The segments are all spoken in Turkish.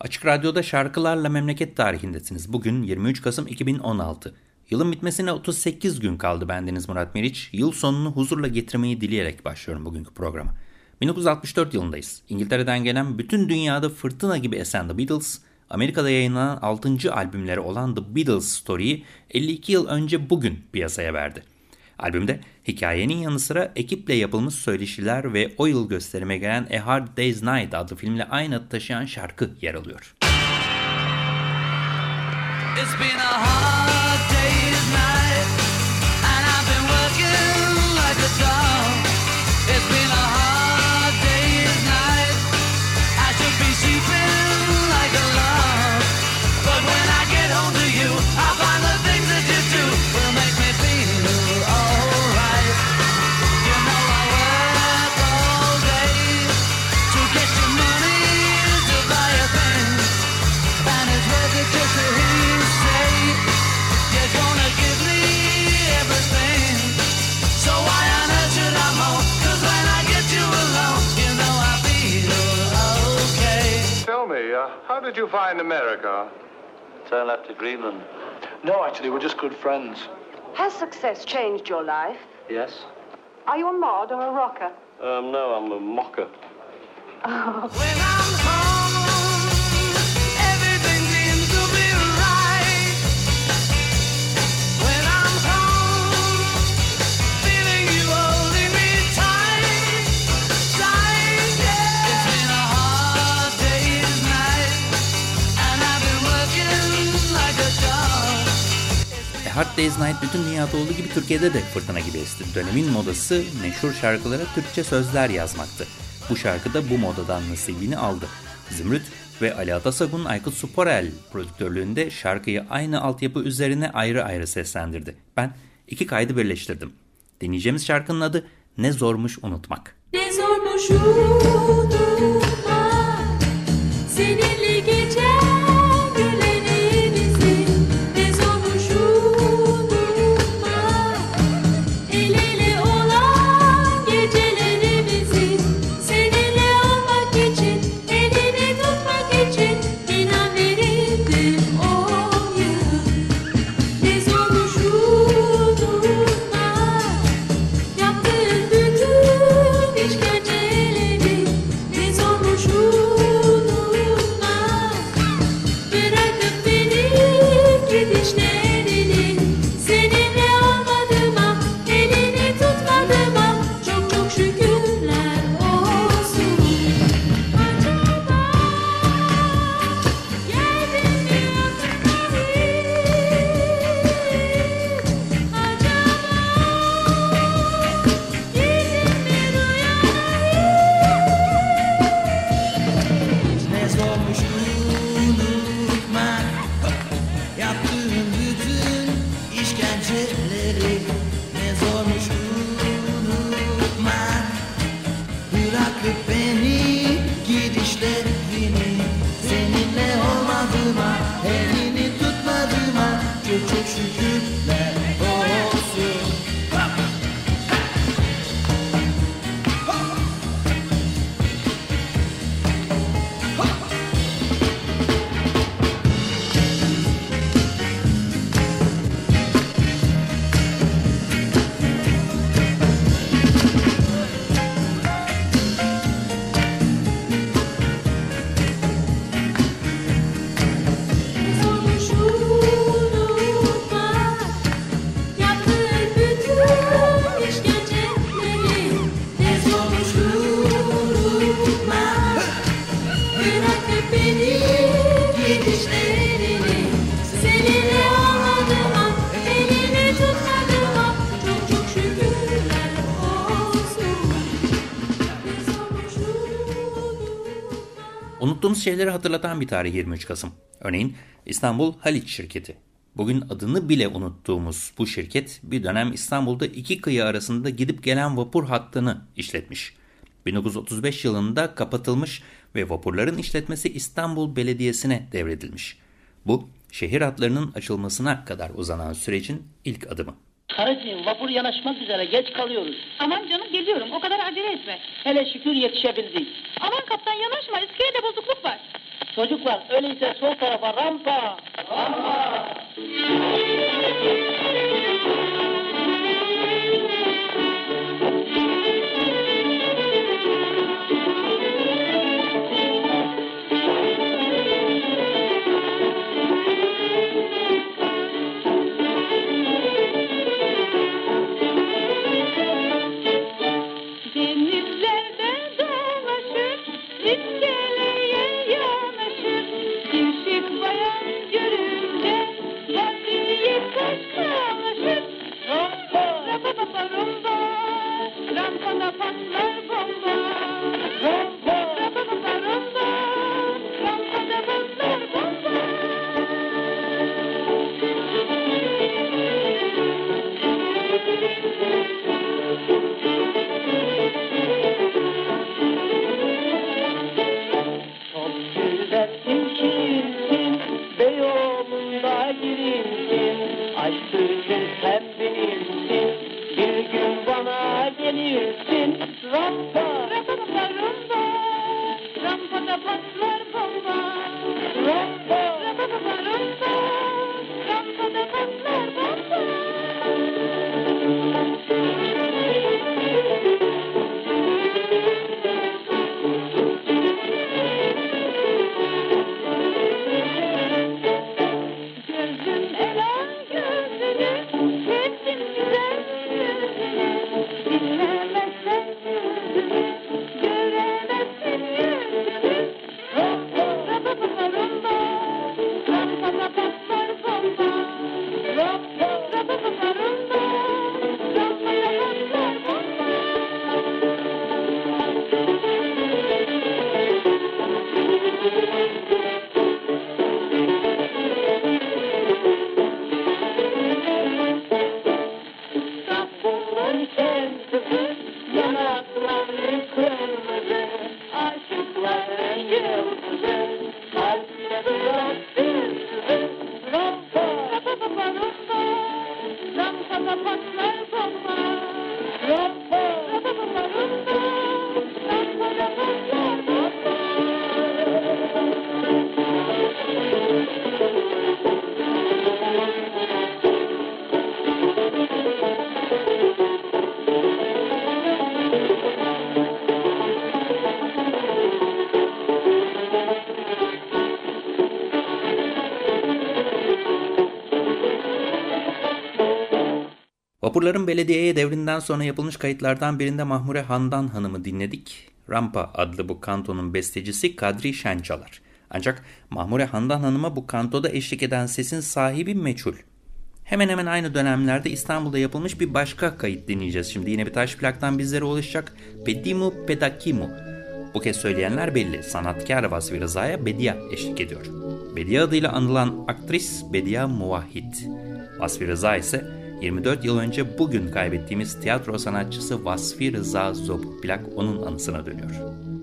Açık Radyo'da şarkılarla memleket tarihindesiniz. Bugün 23 Kasım 2016. Yılın bitmesine 38 gün kaldı bendeniz Murat Meriç. Yıl sonunu huzurla getirmeyi dileyerek başlıyorum bugünkü programa. 1964 yılındayız. İngiltere'den gelen bütün dünyada fırtına gibi esen The Beatles, Amerika'da yayınlanan 6. albümleri olan The Beatles Story'yi 52 yıl önce bugün piyasaya verdi. Albümde hikayenin yanı sıra ekiple yapılmış söyleşiler ve o yıl gösterime gelen A Hard Day's Night adlı filmle aynı adı taşıyan şarkı yer alıyor. It's been a hard day's night and I've been working like a dog. It's been a hard day's night. I should be sleeping did you find America? Turn left to Greenland. No, actually, we're just good friends. Has success changed your life? Yes? Are you a mod or a rocker? Um, no, I'm a mocker. When Hard Day's Night bütün dünyada olduğu gibi Türkiye'de de fırtına gibi esti. Dönemin modası meşhur şarkılara Türkçe sözler yazmaktı. Bu şarkı da bu modadan nasibini aldı. Zümrüt ve Ali Atasagun'un Aykut Suporel prodüktörlüğünde şarkıyı aynı altyapı üzerine ayrı ayrı seslendirdi. Ben iki kaydı birleştirdim. Dinleyeceğimiz şarkının adı Ne Zormuş Unutmak. Ne zormuş unutmak Seninle Çok çok Unuttuğumuz şeyleri hatırlatan bir tarih 23 Kasım. Örneğin İstanbul Haliç şirketi. Bugün adını bile unuttuğumuz bu şirket bir dönem İstanbul'da iki kıyı arasında gidip gelen vapur hattını işletmiş. 1935 yılında kapatılmış ve vapurların işletmesi İstanbul Belediyesi'ne devredilmiş. Bu şehir hatlarının açılmasına kadar uzanan sürecin ilk adımı. Karıcığım vapur yanaşmak üzere geç kalıyoruz. Aman canım geliyorum o kadar acele etme. Hele şükür yetişebildik. Aman kaptan yanaşma iskelede bozukluk var. Çocuklar öyleyse sol tarafa rampa. Rampa. Gelirsin. Rampa. Vapurların belediyeye devrinden sonra yapılmış kayıtlardan birinde Mahmure Handan Hanım'ı dinledik. Rampa adlı bu kantonun bestecisi Kadri Şençalar. Ancak Mahmure Handan Hanım'a bu kantoda eşlik eden sesin sahibi meçhul. Hemen hemen aynı dönemlerde İstanbul'da yapılmış bir başka kayıt dinleyeceğiz. Şimdi yine bir taş plaktan bizlere ulaşacak. Pedimu Pedakimu. Bu kez söyleyenler belli. Sanatkar Vasfi Rıza'ya Bedia eşlik ediyor. Bedia adıyla anılan aktris Bedia Muvahhid. Vasfi Rıza ise 24 yıl önce bugün kaybettiğimiz tiyatro sanatçısı Vasfi Rıza Zob. Plak onun anısına dönüyor.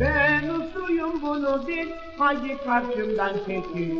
Ben usulüm bunu bil, haydi karşımdan çekil.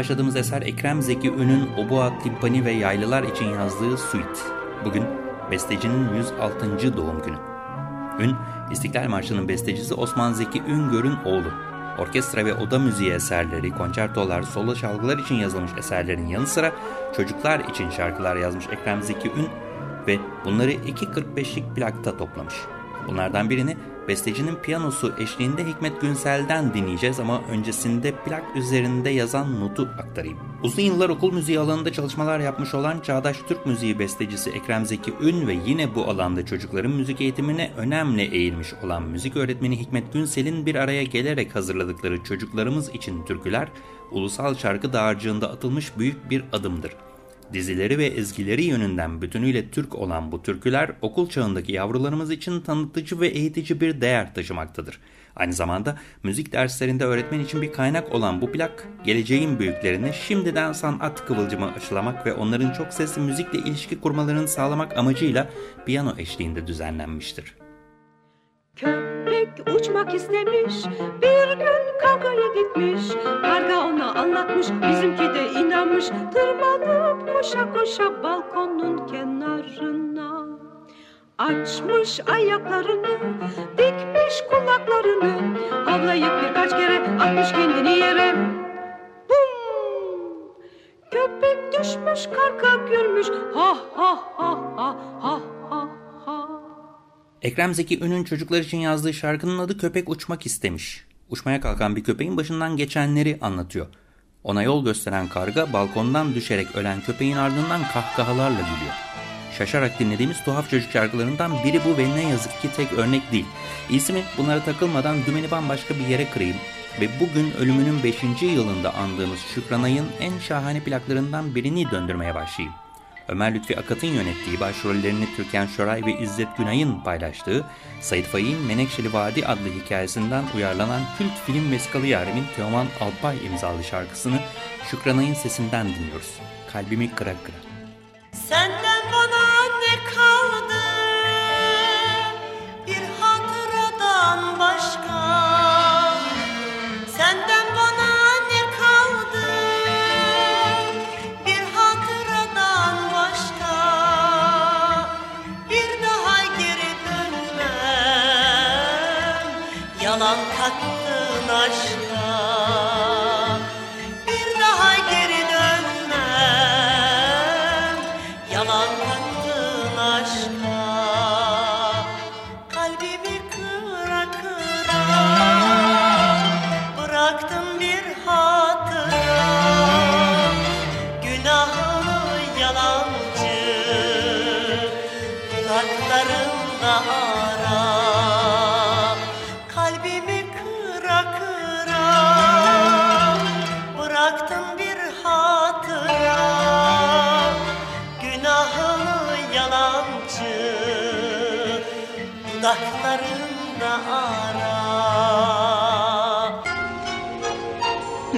Başladığımız eser Ekrem Zeki Ün'ün Oboa, Timpani ve Yaylılar için yazdığı Suite. Bugün bestecinin 106. doğum günü. Ün, İstiklal Marşı'nın bestecisi Osman Zeki Üngör'ün oğlu. Orkestra ve oda müziği eserleri, konçertolar, solo çalgılar için yazılmış eserlerin yanı sıra çocuklar için şarkılar yazmış Ekrem Zeki Ün ve bunları 2.45'lik plakta toplamış. Bunlardan birini bestecinin piyanosu eşliğinde Hikmet Günsel'den dinleyeceğiz ama öncesinde plak üzerinde yazan notu aktarayım. Uzun yıllar okul müziği alanında çalışmalar yapmış olan çağdaş Türk müziği bestecisi Ekrem Zeki Ün ve yine bu alanda çocukların müzik eğitimine önemli eğilmiş olan müzik öğretmeni Hikmet Günsel'in bir araya gelerek hazırladıkları çocuklarımız için türküler ulusal şarkı dağarcığında atılmış büyük bir adımdır. Dizileri ve ezgileri yönünden bütünüyle Türk olan bu türküler okul çağındaki yavrularımız için tanıtıcı ve eğitici bir değer taşımaktadır. Aynı zamanda müzik derslerinde öğretmen için bir kaynak olan bu plak, geleceğin büyüklerine şimdiden sanat kıvılcımı aşılamak ve onların çok sesli müzikle ilişki kurmalarını sağlamak amacıyla piyano eşliğinde düzenlenmiştir. Köpek uçmak istemiş, bir gün kavgaya gitmiş. Karga ona anlatmış, bizimki de inanmış. Tırmanıp koşa koşa balkonun kenarına. Açmış ayaklarını, dikmiş kulaklarını. Havlayıp birkaç kere atmış kendini yere. Bum! Köpek düşmüş, karga gülmüş. Ha ha ha ha ha. Ekrem Zeki Ün'ün çocuklar için yazdığı şarkının adı Köpek Uçmak İstemiş. Uçmaya kalkan bir köpeğin başından geçenleri anlatıyor. Ona yol gösteren karga balkondan düşerek ölen köpeğin ardından kahkahalarla gülüyor. Şaşarak dinlediğimiz tuhaf çocuk şarkılarından biri bu ve ne yazık ki tek örnek değil. İyisi mi bunlara takılmadan dümeni bambaşka bir yere kırayım ve bugün ölümünün 5. yılında andığımız Şükran Ay'ın en şahane plaklarından birini döndürmeye başlayayım. Ömer Lütfi Akat'ın yönettiği başrollerini Türkan Şoray ve İzzet Günay'ın paylaştığı Sait Faik'in Menekşeli Vadi adlı hikayesinden uyarlanan kült film Vesikalı Yarim'in Teoman Alpay imzalı şarkısını Şükranay'ın sesinden dinliyoruz. Kalbimi kıra kıra. Senden yalan kattın aşka yalancı dudaklarımda ara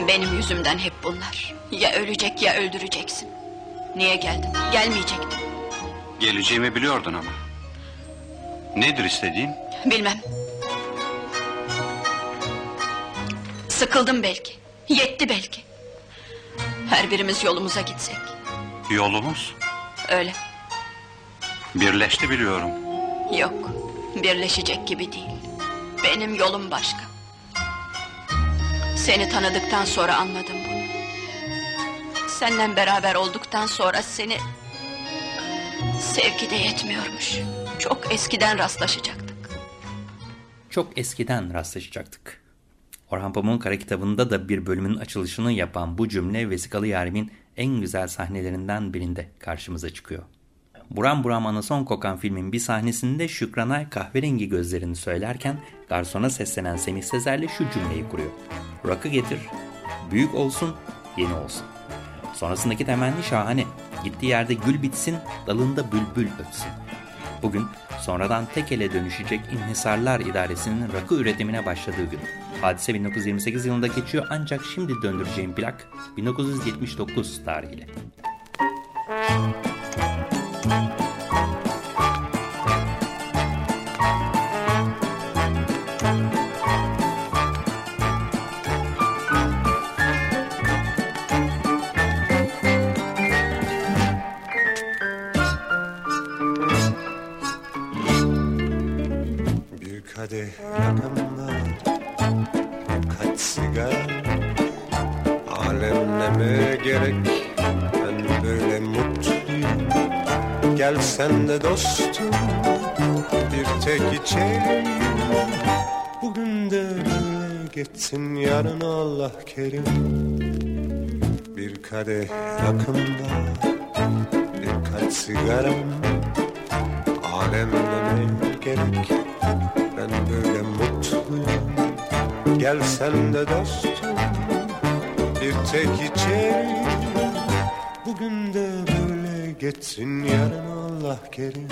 Benim yüzümden hep bunlar. Ya ölecek ya öldüreceksin. Niye geldin? Gelmeyecektin. Geleceğimi biliyordun ama. Nedir istediğin? Bilmem. Sıkıldım belki. Yetti belki. Her birimiz yolumuza gitsek. Yolumuz Öyle. Birleşti biliyorum. Yok. Birleşecek gibi değil. Benim yolum başka. Seni tanıdıktan sonra anladım bunu. Seninle beraber olduktan sonra seni... Sevgi de yetmiyormuş. Çok eskiden rastlaşacaktık. Çok eskiden rastlaşacaktık. Orhan Pamuk'un kara kitabında da bir bölümün açılışını yapan bu cümle Vesikalı Yarim'in en güzel sahnelerinden birinde karşımıza çıkıyor. Buram buram anason kokan filmin bir sahnesinde Şükranay kahverengi gözlerini söylerken garsona seslenen Semih Sezer'le şu cümleyi kuruyor. Rakı getir, büyük olsun, yeni olsun. Sonrasındaki temenni şahane. Gittiği yerde gül bitsin, dalında bülbül ötsün. Bugün sonradan tek ele dönüşecek İnhisarlar İdaresi'nin rakı üretimine başladığı gün. Hadise 1928 yılında geçiyor ancak şimdi döndüreceğim plak 1979 tarihiyle. Bir Gel sen de dostum Bir tek içelim. Bugün de geçsin Yarın Allah kerim. Bir kadeh rakımda Birkaç sigaram. Alemleme gerek Ben böyle mutluyum. Gel sen de dostum Bir tek içelim geçsin Yarın Allah kerim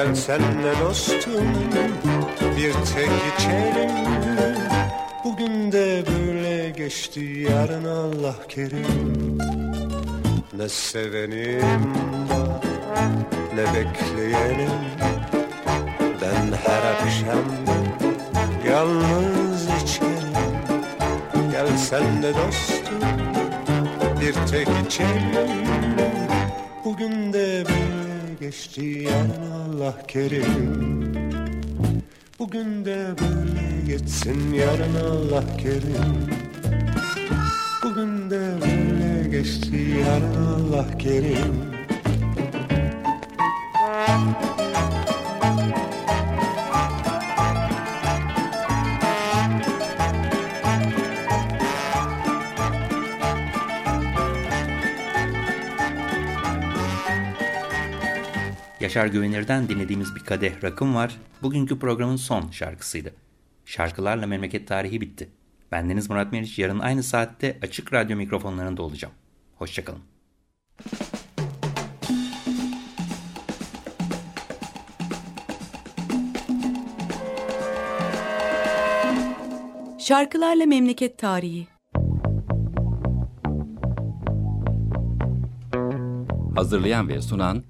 Gel senle dostum Bir tek içelim. Bugün de böyle geçti Yarın Allah kerim. Ne sevenim var Ne bekleyenim. Ben her akşam yalnız içelim Gel sen de dostum bir tek de yarın Allah kerim. Bugün de böyle geçsin yarın Allah kerim. Bugün de böyle geçti yarın Allah kerim Yaşar Güvenir'den dinlediğimiz bir kadeh rakım var. Bugünkü programın son şarkısıydı. Şarkılarla memleket tarihi bitti. Bendeniz Murat Meriç yarın aynı saatte açık radyo mikrofonlarında olacağım. Hoşçakalın. Şarkılarla Memleket Tarihi Hazırlayan ve sunan